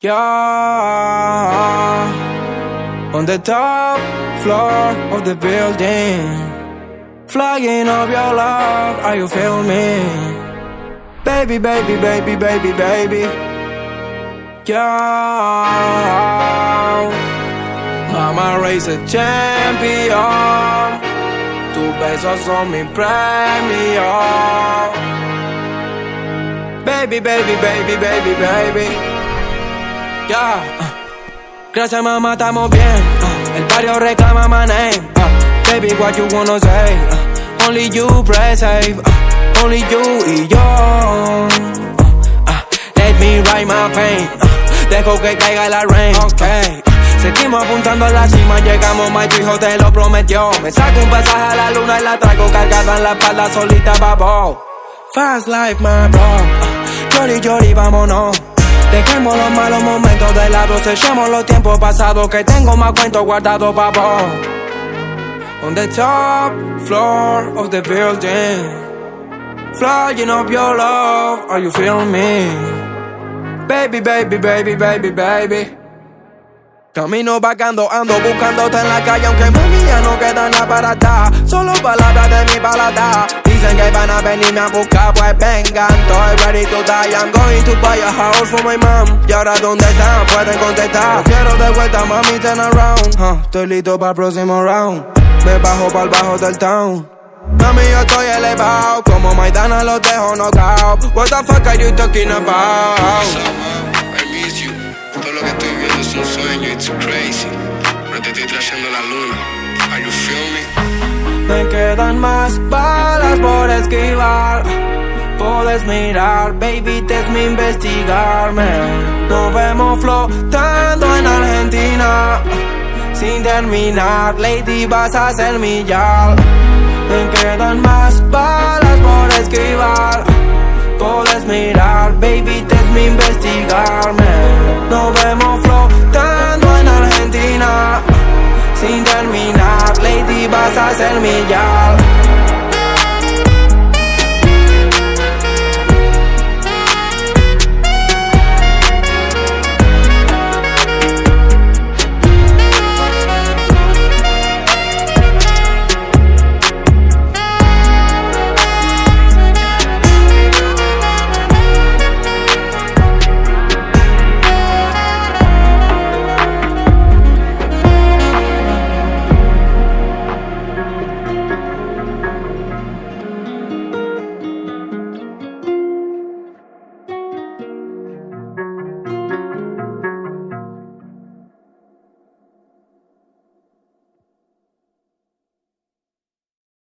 Yeah, on the top floor of the building, flying up your love. Are you filming? Baby, baby, baby, baby, baby. Yeah, Mama raised a champion. Tus besos son mi premio. Baby, baby, baby, baby, baby. Yeah. Gracias mamá, estamos bien. Uh, el barrio reclama my name. Uh, baby, what you wanna say? Only you press save. only you y yo. let me write my pain. dejo que caiga la rain. Okay. Seguimos apuntando a la cima, llegamos, my hijo te lo prometió. Me saco un pasaje a la luna y la traigo cargada en la espalda solita, babo. Fast life, my bro. Uh, Jory, vámonos. Dejemos los malos momentos de lado, sellemos los tiempos pasados que tengo más cuentos guardados para vos. On the top floor of the building, flying up your love, are you feeling me? Baby, baby, baby, baby, baby. Camino vagando, ando buscándote en la calle, aunque mami ya no queda nada para. Solo palabras de mi palata. Dicen que van a venirme a buscar, pues vengan. Estoy ready to die. I'm going to buy a house for my mom. Y ahora, ¿dónde están? Pueden contestar. quiero de vuelta, mami, turn around. estoy listo para el próximo round. Me bajo para el bajo del town. Mami, yo estoy elevado. Como Maidana los dejo knockout. What the fuck are you talking about? Sueño, it's crazy. Me? Quedan más balas por esquivar. Puedes mirar, baby, te es mi investigarme. Nos vemos flotando en Argentina. Sin terminar, lady, vas a ser mi yal. Me quedan más balas por esquivar. Puedes mirar, baby, te es mi investigarme. En Argentina. Sin terminar, lady, vas a ser mi yal.